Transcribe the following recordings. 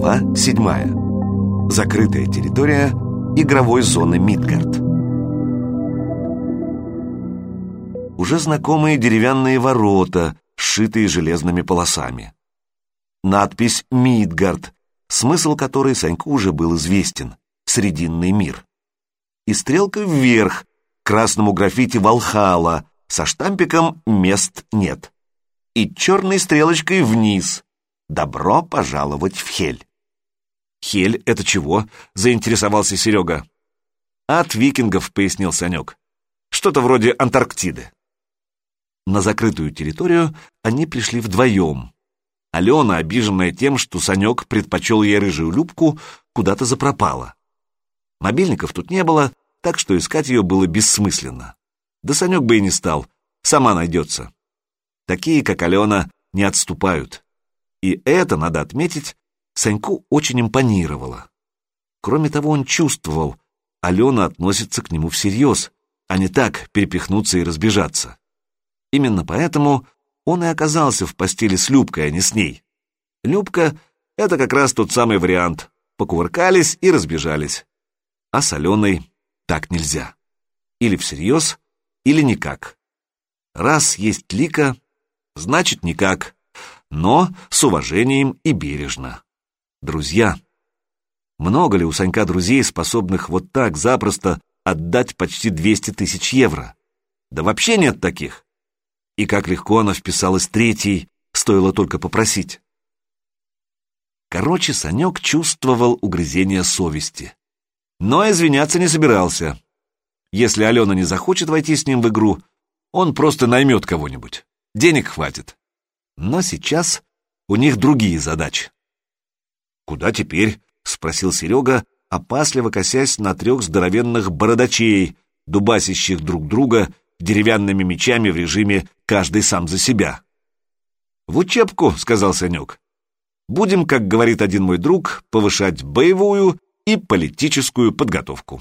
Глава 7. Закрытая территория игровой зоны Мидгард. Уже знакомые деревянные ворота, сшитые железными полосами. Надпись «Мидгард», смысл которой Саньку уже был известен — «Срединный мир». И стрелка вверх, красному граффити «Валхала», со штампиком «Мест нет». И черной стрелочкой вниз — «Добро пожаловать в Хель». «Хель — это чего?» — заинтересовался Серега. «От викингов», — пояснил Санек. «Что-то вроде Антарктиды». На закрытую территорию они пришли вдвоем. Алена, обиженная тем, что Санек предпочел ей рыжую любку, куда-то запропала. Мобильников тут не было, так что искать ее было бессмысленно. Да Санек бы и не стал, сама найдется. Такие, как Алена, не отступают. И это, надо отметить, Саньку очень импонировало. Кроме того, он чувствовал, Алена относится к нему всерьез, а не так перепихнуться и разбежаться. Именно поэтому он и оказался в постели с Любкой, а не с ней. Любка — это как раз тот самый вариант. Покувыркались и разбежались. А с Аленой так нельзя. Или всерьез, или никак. Раз есть лика, значит никак но с уважением и бережно. Друзья. Много ли у Санька друзей, способных вот так запросто отдать почти 200 тысяч евро? Да вообще нет таких. И как легко она вписалась третьей, стоило только попросить. Короче, Санек чувствовал угрызение совести. Но извиняться не собирался. Если Алена не захочет войти с ним в игру, он просто наймет кого-нибудь. Денег хватит. Но сейчас у них другие задачи. «Куда теперь?» — спросил Серега, опасливо косясь на трех здоровенных бородачей, дубасящих друг друга деревянными мечами в режиме «каждый сам за себя». «В учебку», — сказал Санек. «Будем, как говорит один мой друг, повышать боевую и политическую подготовку».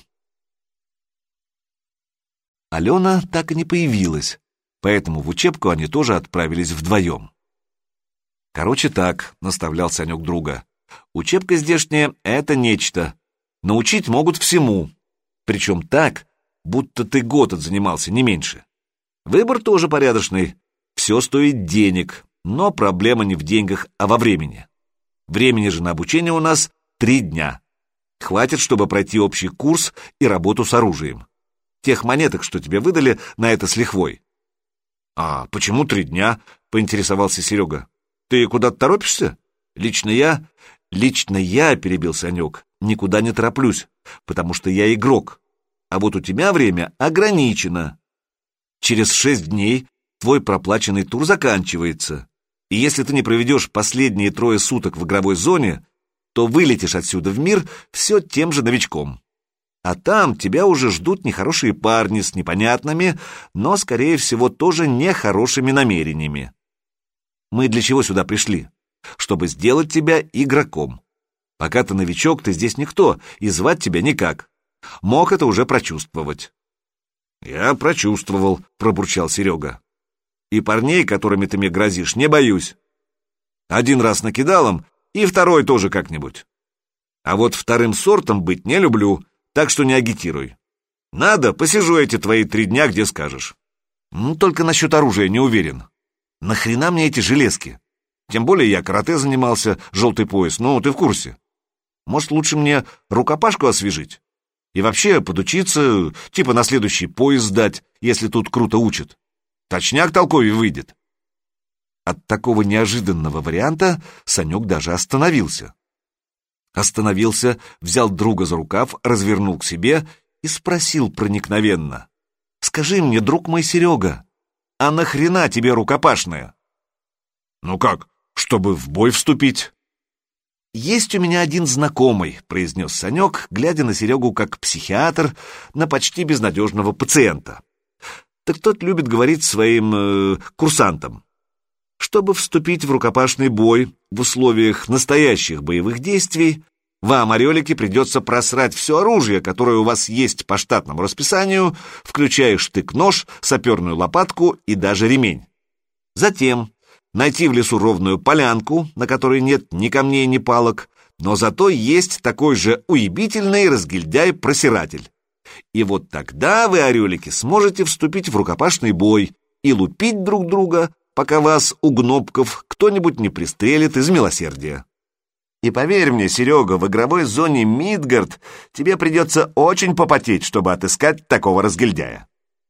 Алена так и не появилась, поэтому в учебку они тоже отправились вдвоем. Короче так, наставлял Санек друга. Учебка здешняя — это нечто. Научить могут всему. Причем так, будто ты год отзанимался, не меньше. Выбор тоже порядочный. Все стоит денег, но проблема не в деньгах, а во времени. Времени же на обучение у нас три дня. Хватит, чтобы пройти общий курс и работу с оружием. Тех монеток, что тебе выдали, на это с лихвой. — А почему три дня? — поинтересовался Серега. Ты куда-то торопишься? Лично я... Лично я, перебил Санек, никуда не тороплюсь, потому что я игрок. А вот у тебя время ограничено. Через шесть дней твой проплаченный тур заканчивается. И если ты не проведешь последние трое суток в игровой зоне, то вылетишь отсюда в мир все тем же новичком. А там тебя уже ждут нехорошие парни с непонятными, но, скорее всего, тоже нехорошими намерениями. Мы для чего сюда пришли? Чтобы сделать тебя игроком. Пока ты новичок, ты здесь никто, и звать тебя никак. Мог это уже прочувствовать. Я прочувствовал, пробурчал Серега. И парней, которыми ты мне грозишь, не боюсь. Один раз накидал им, и второй тоже как-нибудь. А вот вторым сортом быть не люблю, так что не агитируй. Надо, посижу эти твои три дня, где скажешь. Ну, только насчет оружия не уверен. Нахрена мне эти железки? Тем более я карате занимался, желтый пояс, ну, ты в курсе. Может, лучше мне рукопашку освежить? И вообще подучиться, типа на следующий пояс сдать, если тут круто учат. Точняк толковей выйдет. От такого неожиданного варианта Санек даже остановился. Остановился, взял друга за рукав, развернул к себе и спросил проникновенно. «Скажи мне, друг мой Серега, а нахрена тебе рукопашная? Ну как, чтобы в бой вступить? Есть у меня один знакомый, произнес Санек, глядя на Серегу как психиатр на почти безнадежного пациента. Так тот любит говорить своим э, курсантам. Чтобы вступить в рукопашный бой в условиях настоящих боевых действий, вам, орелики, придется просрать все оружие, которое у вас есть по штатному расписанию, включая штык-нож, саперную лопатку и даже ремень. Затем найти в лесу ровную полянку, на которой нет ни камней, ни палок, но зато есть такой же уебительный разгильдяй-просиратель. И вот тогда вы, орелики, сможете вступить в рукопашный бой и лупить друг друга, пока вас, у гнобков, кто-нибудь не пристрелит из милосердия. И поверь мне, Серега, в игровой зоне Мидгард тебе придется очень попотеть, чтобы отыскать такого разгильдяя.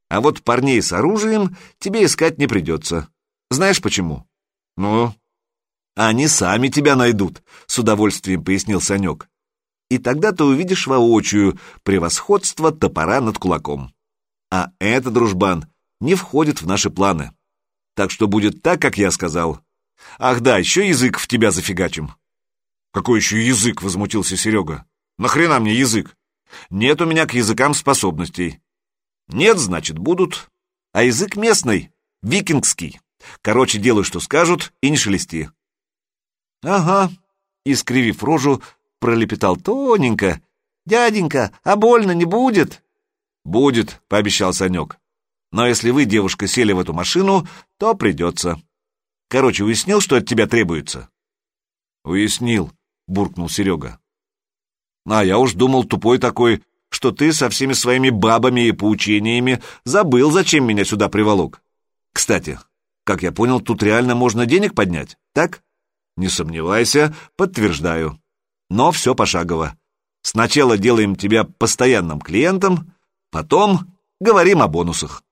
А вот парней с оружием тебе искать не придется. Знаешь почему? Ну, они сами тебя найдут, с удовольствием пояснил Санек. И тогда ты увидишь воочию превосходство топора над кулаком. А это, дружбан, не входит в наши планы. Так что будет так, как я сказал. Ах да, еще язык в тебя зафигачим. Какой еще язык? Возмутился Серега. Нахрена мне язык? Нет у меня к языкам способностей. Нет, значит, будут. А язык местный, викингский. Короче, делай, что скажут, и не шелести. Ага, искривив рожу, пролепетал тоненько. «Дяденька, а больно не будет?» «Будет», — пообещал Санек. «Но если вы, девушка, сели в эту машину, то придется. Короче, уяснил, что от тебя требуется?» «Уяснил», — буркнул Серега. «А я уж думал, тупой такой, что ты со всеми своими бабами и поучениями забыл, зачем меня сюда приволок. Кстати, как я понял, тут реально можно денег поднять, так? Не сомневайся, подтверждаю. Но все пошагово. Сначала делаем тебя постоянным клиентом, потом говорим о бонусах.